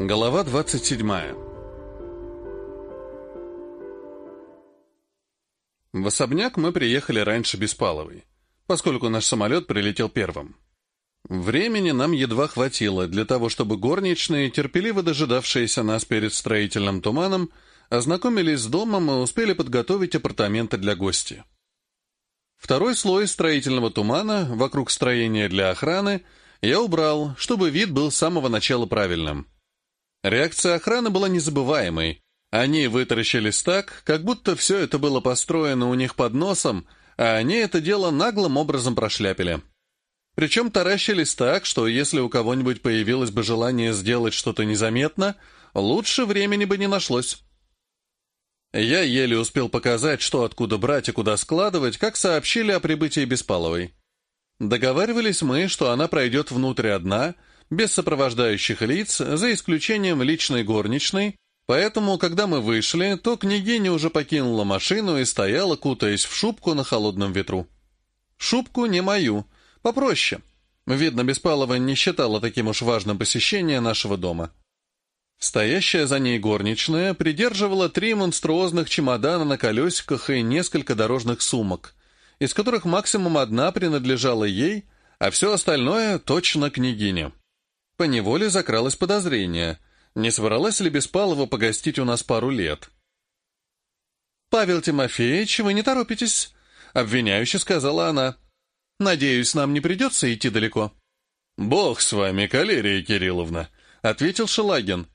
Глава 27 В особняк мы приехали раньше Беспаловой, поскольку наш самолет прилетел первым. Времени нам едва хватило для того, чтобы горничные, терпеливо дожидавшиеся нас перед строительным туманом, ознакомились с домом и успели подготовить апартаменты для гостей. Второй слой строительного тумана вокруг строения для охраны я убрал, чтобы вид был с самого начала правильным. Реакция охраны была незабываемой. Они вытаращились так, как будто все это было построено у них под носом, а они это дело наглым образом прошляпили. Причем таращились так, что если у кого-нибудь появилось бы желание сделать что-то незаметно, лучше времени бы не нашлось. Я еле успел показать, что откуда брать и куда складывать, как сообщили о прибытии Беспаловой. Договаривались мы, что она пройдет внутрь одна — без сопровождающих лиц, за исключением личной горничной, поэтому, когда мы вышли, то княгиня уже покинула машину и стояла, кутаясь в шубку на холодном ветру. Шубку не мою, попроще. Видно, Беспалова не считала таким уж важным посещение нашего дома. Стоящая за ней горничная придерживала три монструозных чемодана на колесиках и несколько дорожных сумок, из которых максимум одна принадлежала ей, а все остальное точно княгине. Поневоле закралось подозрение, не собралась ли Беспалова погостить у нас пару лет. «Павел Тимофеевич, вы не торопитесь», — обвиняюще сказала она. «Надеюсь, нам не придется идти далеко». «Бог с вами, Калерия Кирилловна», — ответил Шелагин.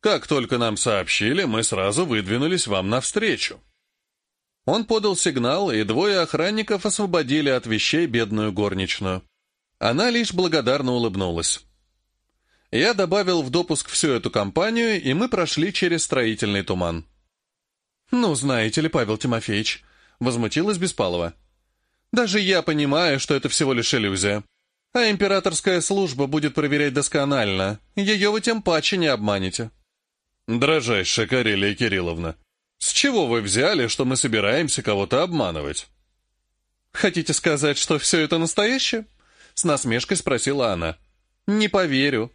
«Как только нам сообщили, мы сразу выдвинулись вам навстречу». Он подал сигнал, и двое охранников освободили от вещей бедную горничную. Она лишь благодарно улыбнулась. Я добавил в допуск всю эту компанию, и мы прошли через строительный туман. «Ну, знаете ли, Павел Тимофеевич», — возмутилась Беспалова. «Даже я понимаю, что это всего лишь иллюзия. А императорская служба будет проверять досконально. Ее вы тем паче не обманете». «Дрожайшая Карелия Кирилловна, с чего вы взяли, что мы собираемся кого-то обманывать?» «Хотите сказать, что все это настоящее?» — с насмешкой спросила она. «Не поверю.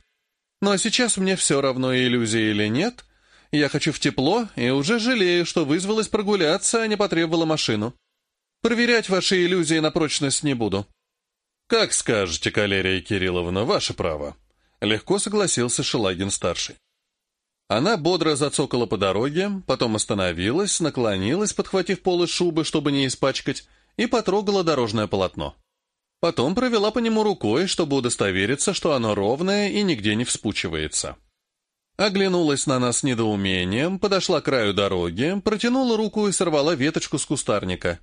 Но сейчас мне все равно, иллюзия или нет. Я хочу в тепло и уже жалею, что вызвалась прогуляться, а не потребовала машину. Проверять ваши иллюзии на прочность не буду». «Как скажете, Калерия Кирилловна, ваше право», — легко согласился Шелагин-старший. Она бодро зацокала по дороге, потом остановилась, наклонилась, подхватив полы шубы, чтобы не испачкать, и потрогала дорожное полотно. Потом провела по нему рукой, чтобы удостовериться, что оно ровное и нигде не вспучивается. Оглянулась на нас недоумением, подошла к краю дороги, протянула руку и сорвала веточку с кустарника.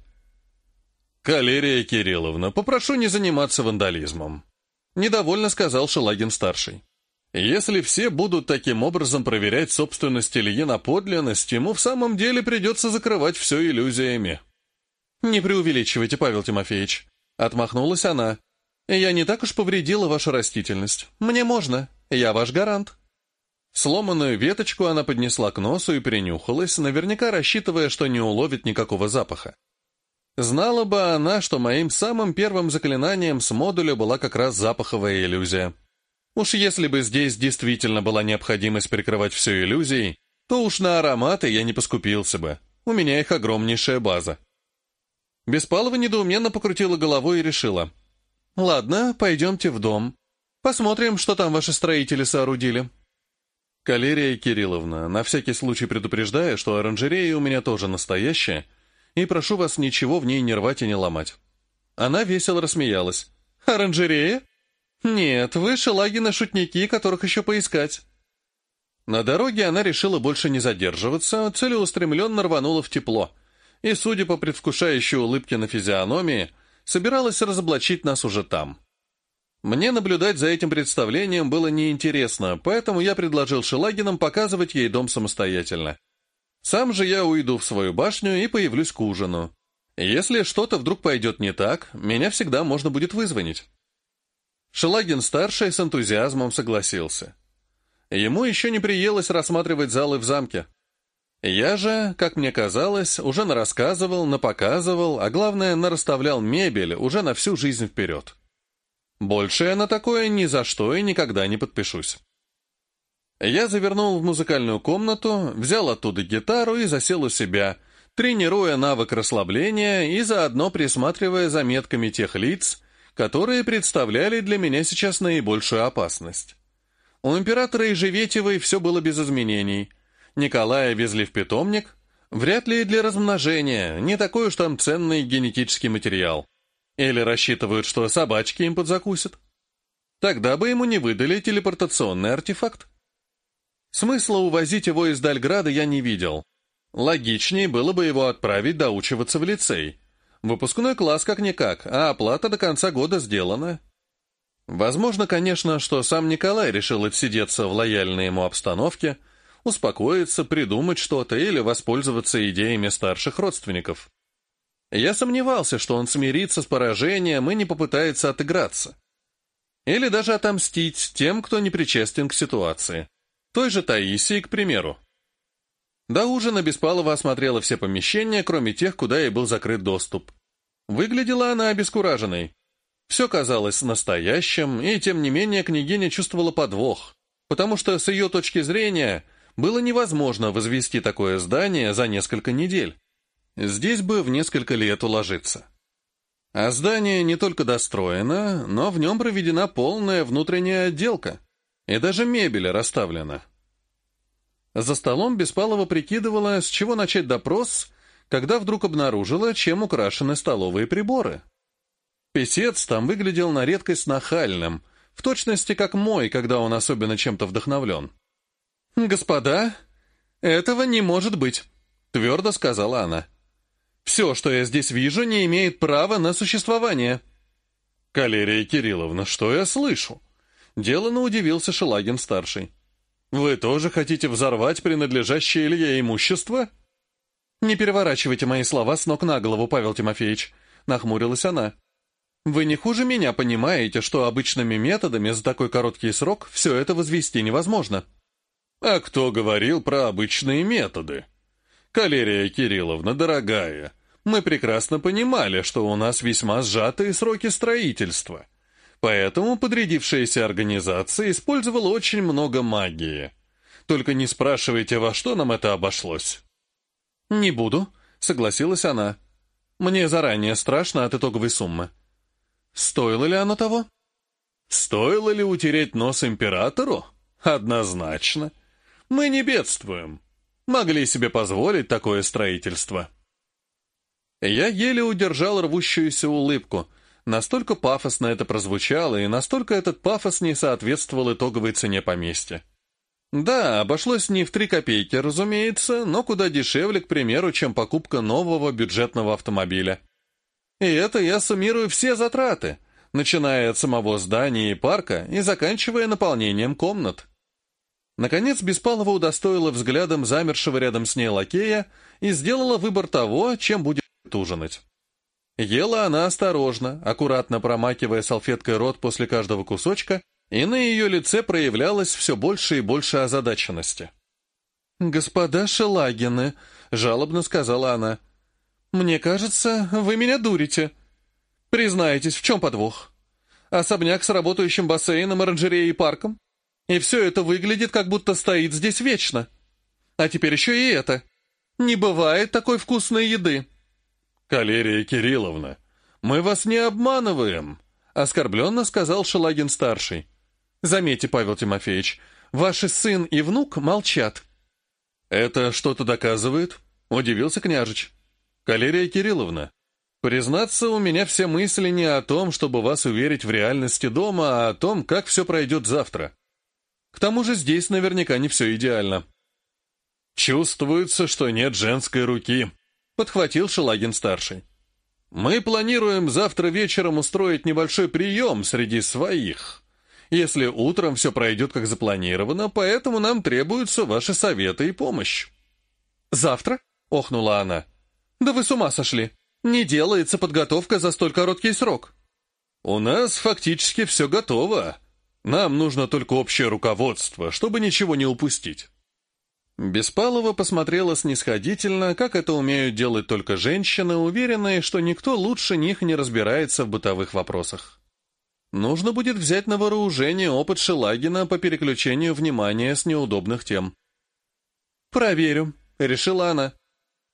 «Калерия Кирилловна, попрошу не заниматься вандализмом», — недовольно сказал Шелагин-старший. «Если все будут таким образом проверять собственность Ильи на подлинность, ему в самом деле придется закрывать все иллюзиями». «Не преувеличивайте, Павел Тимофеевич», Отмахнулась она. «Я не так уж повредила вашу растительность. Мне можно. Я ваш гарант». Сломанную веточку она поднесла к носу и принюхалась, наверняка рассчитывая, что не уловит никакого запаха. Знала бы она, что моим самым первым заклинанием с модуля была как раз запаховая иллюзия. Уж если бы здесь действительно была необходимость прикрывать все иллюзией, то уж на ароматы я не поскупился бы. У меня их огромнейшая база. Беспалова недоуменно покрутила головой и решила. «Ладно, пойдемте в дом. Посмотрим, что там ваши строители соорудили». «Калерия Кирилловна, на всякий случай предупреждаю, что оранжерея у меня тоже настоящая, и прошу вас ничего в ней не рвать и не ломать». Она весело рассмеялась. «Оранжерея? Нет, вы шелагины шутники, которых еще поискать». На дороге она решила больше не задерживаться, целеустремленно рванула в тепло — и, судя по предвкушающей улыбке на физиономии, собиралась разоблачить нас уже там. Мне наблюдать за этим представлением было неинтересно, поэтому я предложил Шелагинам показывать ей дом самостоятельно. Сам же я уйду в свою башню и появлюсь к ужину. Если что-то вдруг пойдет не так, меня всегда можно будет вызвонить. Шелагин-старший с энтузиазмом согласился. Ему еще не приелось рассматривать залы в замке. Я же, как мне казалось, уже нарассказывал, напоказывал, а главное, нараставлял мебель уже на всю жизнь вперед. Больше я на такое ни за что и никогда не подпишусь. Я завернул в музыкальную комнату, взял оттуда гитару и засел у себя, тренируя навык расслабления и заодно присматривая за метками тех лиц, которые представляли для меня сейчас наибольшую опасность. У императора и Ежеветевой все было без изменений. Николая везли в питомник, вряд ли для размножения, не такой уж там ценный генетический материал. Или рассчитывают, что собачки им подзакусят. Тогда бы ему не выдали телепортационный артефакт. Смысла увозить его из Дальграда я не видел. Логичнее было бы его отправить доучиваться в лицей. Выпускной класс как-никак, а оплата до конца года сделана. Возможно, конечно, что сам Николай решил отсидеться в лояльной ему обстановке, успокоиться, придумать что-то или воспользоваться идеями старших родственников. Я сомневался, что он смирится с поражением и не попытается отыграться. Или даже отомстить тем, кто не причастен к ситуации. Той же Таисии, к примеру. До ужина Беспалова осмотрела все помещения, кроме тех, куда ей был закрыт доступ. Выглядела она обескураженной. Все казалось настоящим, и тем не менее княгиня чувствовала подвох, потому что с ее точки зрения было невозможно возвести такое здание за несколько недель. Здесь бы в несколько лет уложиться. А здание не только достроено, но в нем проведена полная внутренняя отделка, и даже мебель расставлена. За столом Беспалова прикидывала, с чего начать допрос, когда вдруг обнаружила, чем украшены столовые приборы. Песец там выглядел на редкость нахальным, в точности как мой, когда он особенно чем-то вдохновлен. «Господа, этого не может быть», — твердо сказала она. «Все, что я здесь вижу, не имеет права на существование». «Калерия Кирилловна, что я слышу?» Делано удивился Шелагин-старший. «Вы тоже хотите взорвать принадлежащее Илье имущество?» «Не переворачивайте мои слова с ног на голову, Павел Тимофеевич», — нахмурилась она. «Вы не хуже меня понимаете, что обычными методами за такой короткий срок все это возвести невозможно». «А кто говорил про обычные методы?» «Калерия Кирилловна, дорогая, мы прекрасно понимали, что у нас весьма сжатые сроки строительства». Поэтому подрядившаяся организация использовала очень много магии. Только не спрашивайте, во что нам это обошлось. «Не буду», — согласилась она. «Мне заранее страшно от итоговой суммы». «Стоило ли оно того?» «Стоило ли утереть нос императору? Однозначно. Мы не бедствуем. Могли себе позволить такое строительство». Я еле удержал рвущуюся улыбку — Настолько пафосно это прозвучало, и настолько этот пафос не соответствовал итоговой цене поместья. Да, обошлось не в три копейки, разумеется, но куда дешевле, к примеру, чем покупка нового бюджетного автомобиля. И это я суммирую все затраты, начиная от самого здания и парка и заканчивая наполнением комнат. Наконец Беспалова удостоила взглядом замершего рядом с ней лакея и сделала выбор того, чем будет ужинать. Ела она осторожно, аккуратно промакивая салфеткой рот после каждого кусочка, и на ее лице проявлялось все больше и больше озадаченности. «Господа Шелагины», — жалобно сказала она, — «мне кажется, вы меня дурите. Признайтесь, в чем подвох? Особняк с работающим бассейном, оранжереей и парком? И все это выглядит, как будто стоит здесь вечно. А теперь еще и это. Не бывает такой вкусной еды». «Калерия Кирилловна, мы вас не обманываем», — оскорбленно сказал Шелагин-старший. «Заметьте, Павел Тимофеевич, ваши сын и внук молчат». «Это что-то доказывает?» — удивился княжич. «Калерия Кирилловна, признаться, у меня все мысли не о том, чтобы вас уверить в реальности дома, а о том, как все пройдет завтра. К тому же здесь наверняка не все идеально». «Чувствуется, что нет женской руки», подхватил Шелагин-старший. «Мы планируем завтра вечером устроить небольшой прием среди своих. Если утром все пройдет как запланировано, поэтому нам требуются ваши советы и помощь». «Завтра?» — охнула она. «Да вы с ума сошли! Не делается подготовка за столь короткий срок!» «У нас фактически все готово. Нам нужно только общее руководство, чтобы ничего не упустить». Беспалова посмотрела снисходительно, как это умеют делать только женщины, уверенные, что никто лучше них не разбирается в бытовых вопросах. Нужно будет взять на вооружение опыт Шелагина по переключению внимания с неудобных тем. «Проверю», — решила она.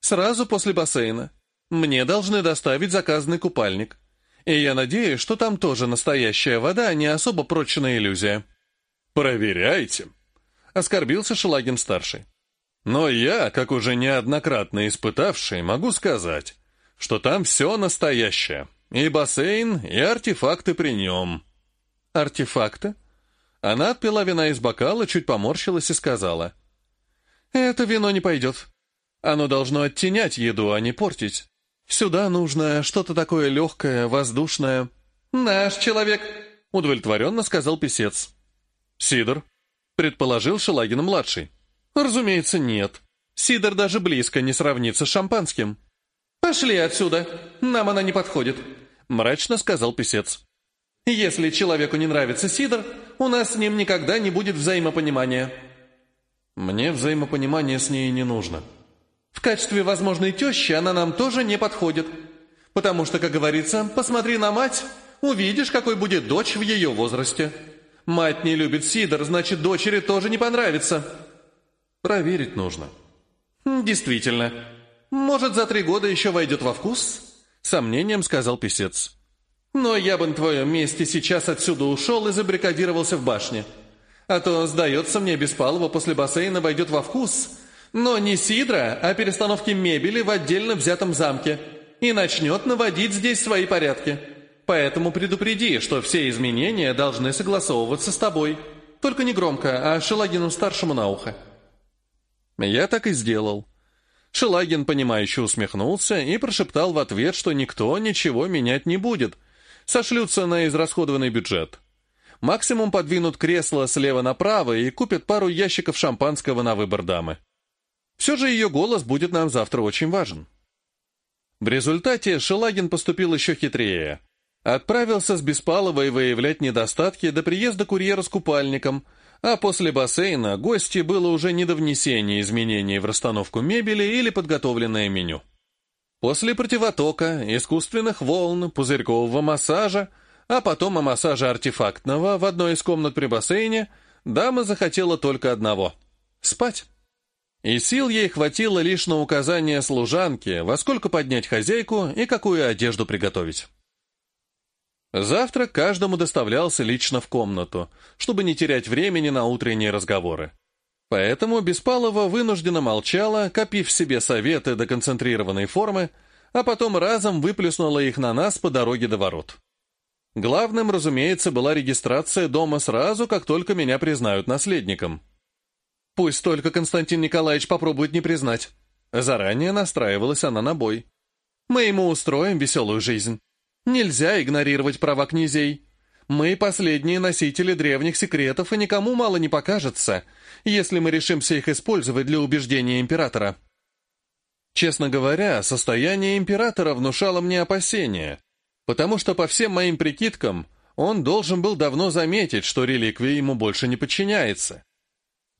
«Сразу после бассейна. Мне должны доставить заказанный купальник. И я надеюсь, что там тоже настоящая вода, а не особо прочная иллюзия». «Проверяйте», — оскорбился Шелагин-старший. «Но я, как уже неоднократно испытавший, могу сказать, что там все настоящее». И бассейн, и артефакты при нем. Артефакты? Она отпила вина из бокала, чуть поморщилась и сказала. Это вино не пойдет. Оно должно оттенять еду, а не портить. Сюда нужно что-то такое легкое, воздушное. Наш человек, удовлетворенно сказал писец. Сидор, предположил Шелагин-младший. Разумеется, нет. Сидор даже близко не сравнится с шампанским. «Пошли отсюда! Нам она не подходит!» — мрачно сказал писец. «Если человеку не нравится Сидор, у нас с ним никогда не будет взаимопонимания». «Мне взаимопонимание с ней не нужно». «В качестве возможной тещи она нам тоже не подходит. Потому что, как говорится, посмотри на мать, увидишь, какой будет дочь в ее возрасте. Мать не любит Сидор, значит, дочери тоже не понравится». «Проверить нужно». «Действительно. Может, за три года еще войдет во вкус?» сомнением сказал писец. «Но я бы на твоем месте сейчас отсюда ушел и забрикадировался в башне. А то, сдается мне, Беспалова после бассейна войдет во вкус, но не сидра, а перестановки мебели в отдельно взятом замке и начнет наводить здесь свои порядки. Поэтому предупреди, что все изменения должны согласовываться с тобой. Только не громко, а Шелагину-старшему на ухо». Я так и сделал. Шелагин, понимающе усмехнулся и прошептал в ответ, что никто ничего менять не будет. Сошлются на израсходованный бюджет. Максимум подвинут кресло слева направо и купят пару ящиков шампанского на выбор дамы. Все же ее голос будет нам завтра очень важен. В результате Шелагин поступил еще хитрее. Отправился с Беспаловой выявлять недостатки до приезда курьера с купальником – а после бассейна гости было уже не до внесения изменений в расстановку мебели или подготовленное меню. После противотока, искусственных волн, пузырькового массажа, а потом и массажа артефактного в одной из комнат при бассейне, дама захотела только одного — спать. И сил ей хватило лишь на указание служанки, во сколько поднять хозяйку и какую одежду приготовить. Завтрак каждому доставлялся лично в комнату, чтобы не терять времени на утренние разговоры. Поэтому Беспалова вынужденно молчала, копив себе советы до концентрированной формы, а потом разом выплеснула их на нас по дороге до ворот. Главным, разумеется, была регистрация дома сразу, как только меня признают наследником. Пусть только Константин Николаевич попробует не признать. Заранее настраивалась она на бой. Мы ему устроим веселую жизнь. Нельзя игнорировать права князей. Мы последние носители древних секретов, и никому мало не покажется, если мы решимся их использовать для убеждения императора. Честно говоря, состояние императора внушало мне опасения, потому что по всем моим прикидкам он должен был давно заметить, что реликвия ему больше не подчиняется.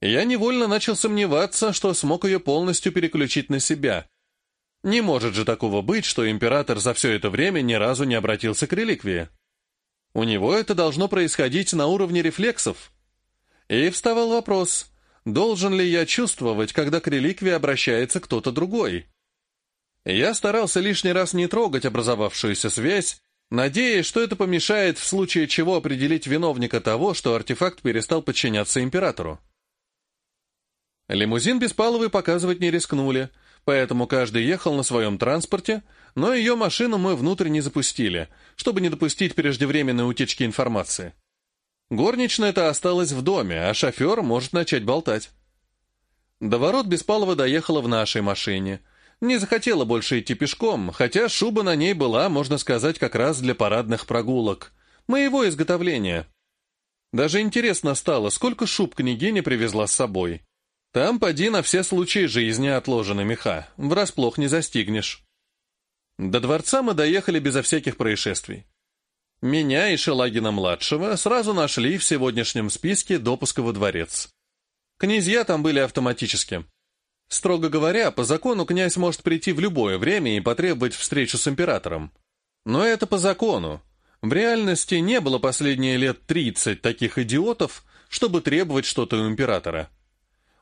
Я невольно начал сомневаться, что смог ее полностью переключить на себя, не может же такого быть, что император за все это время ни разу не обратился к реликвии. У него это должно происходить на уровне рефлексов. И вставал вопрос, должен ли я чувствовать, когда к реликвии обращается кто-то другой. Я старался лишний раз не трогать образовавшуюся связь, надеясь, что это помешает в случае чего определить виновника того, что артефакт перестал подчиняться императору. Лимузин Беспаловой показывать не рискнули — поэтому каждый ехал на своем транспорте, но ее машину мы внутрь не запустили, чтобы не допустить преждевременной утечки информации. Горничная-то осталась в доме, а шофер может начать болтать. До ворот Беспалова доехала в нашей машине. Не захотела больше идти пешком, хотя шуба на ней была, можно сказать, как раз для парадных прогулок. Моего изготовления. Даже интересно стало, сколько шуб княгиня привезла с собой. Там поди на все случаи жизни отложены меха, врасплох не застигнешь. До дворца мы доехали безо всяких происшествий. Меня и Шелагина-младшего сразу нашли в сегодняшнем списке допуска во дворец. Князья там были автоматически. Строго говоря, по закону князь может прийти в любое время и потребовать встречу с императором. Но это по закону. В реальности не было последние лет 30 таких идиотов, чтобы требовать что-то у императора.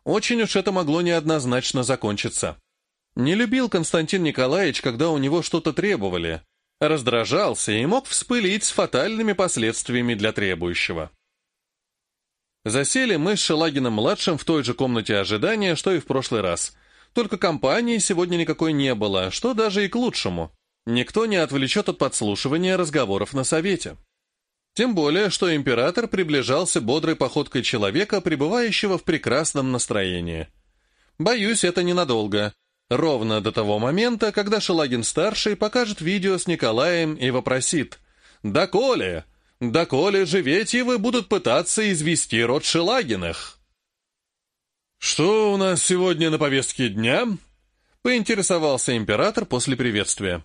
Очень уж это могло неоднозначно закончиться. Не любил Константин Николаевич, когда у него что-то требовали. Раздражался и мог вспылить с фатальными последствиями для требующего. Засели мы с Шелагиным-младшим в той же комнате ожидания, что и в прошлый раз. Только компании сегодня никакой не было, что даже и к лучшему. Никто не отвлечет от подслушивания разговоров на совете. Тем более, что император приближался бодрой походкой человека, пребывающего в прекрасном настроении. Боюсь, это ненадолго. Ровно до того момента, когда Шелагин-старший покажет видео с Николаем и вопросит «Доколе? Доколе Живетьевы будут пытаться извести род Шелагиных?» «Что у нас сегодня на повестке дня?» — поинтересовался император после приветствия.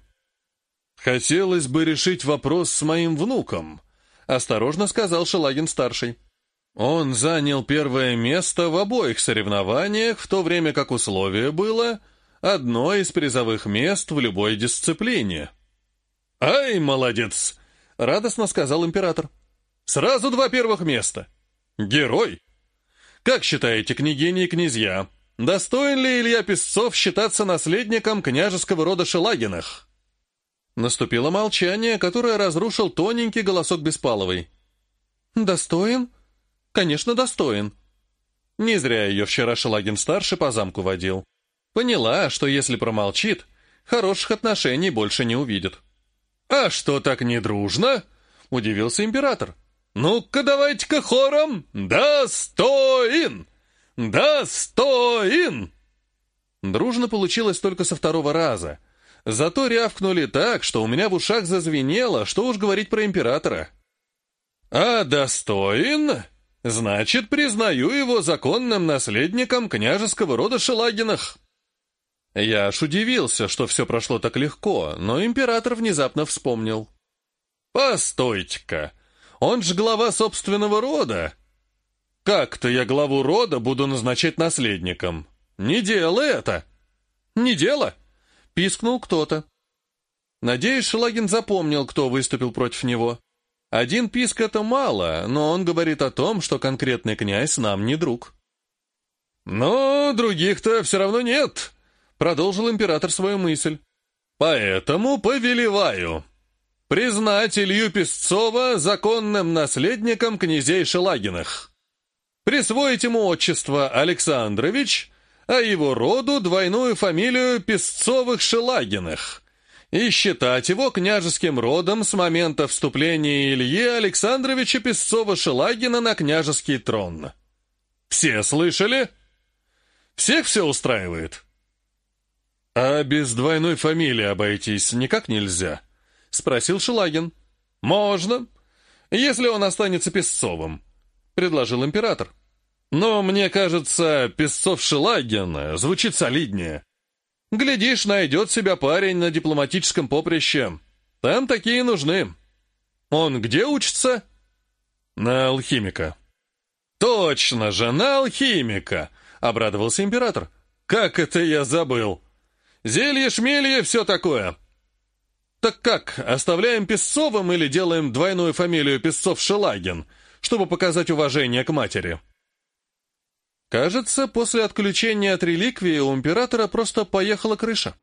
«Хотелось бы решить вопрос с моим внуком», — осторожно сказал Шелагин-старший. Он занял первое место в обоих соревнованиях, в то время как условие было — одно из призовых мест в любой дисциплине. «Ай, молодец!» — радостно сказал император. «Сразу два первых места. Герой! Как считаете, княгини и князья, достоин ли Илья Песцов считаться наследником княжеского рода Шелагинах?» Наступило молчание, которое разрушил тоненький голосок Беспаловой. «Достоин? Конечно, достоин. Не зря ее вчера Шелагин-старший по замку водил. Поняла, что если промолчит, хороших отношений больше не увидит. «А что так недружно?» — удивился император. «Ну-ка давайте-ка хором! Достоин! Достоин!» Дружно получилось только со второго раза. Зато рявкнули так, что у меня в ушах зазвенело, что уж говорить про императора. «А достоин? Значит, признаю его законным наследником княжеского рода Шелагинах». Я аж удивился, что все прошло так легко, но император внезапно вспомнил. «Постойте-ка, он же глава собственного рода. Как-то я главу рода буду назначать наследником. Не дело это!» «Не дело!» — пискнул кто-то. Надеюсь, Шелагин запомнил, кто выступил против него. Один писк — это мало, но он говорит о том, что конкретный князь нам не друг. «Но других-то все равно нет», Продолжил император свою мысль. «Поэтому повелеваю признать Илью Песцова законным наследником князей Шелагиных, присвоить ему отчество Александрович, а его роду двойную фамилию Песцовых-Шелагиных» и считать его княжеским родом с момента вступления Ильи Александровича Песцова-Шелагина на княжеский трон. Все слышали? Всех все устраивает?» «А без двойной фамилии обойтись никак нельзя?» — спросил Шелагин. «Можно, если он останется Песцовым», — предложил император. «Но мне кажется, Песцов-Шелагин звучит солиднее. Глядишь, найдет себя парень на дипломатическом поприще. Там такие нужны. Он где учится?» «На алхимика». «Точно же, на алхимика!» — обрадовался император. «Как это я забыл!» Зелье-шмелье, все такое. Так как, оставляем Песцовым или делаем двойную фамилию Песцов-Шелагин, чтобы показать уважение к матери? Кажется, после отключения от реликвии у императора просто поехала крыша.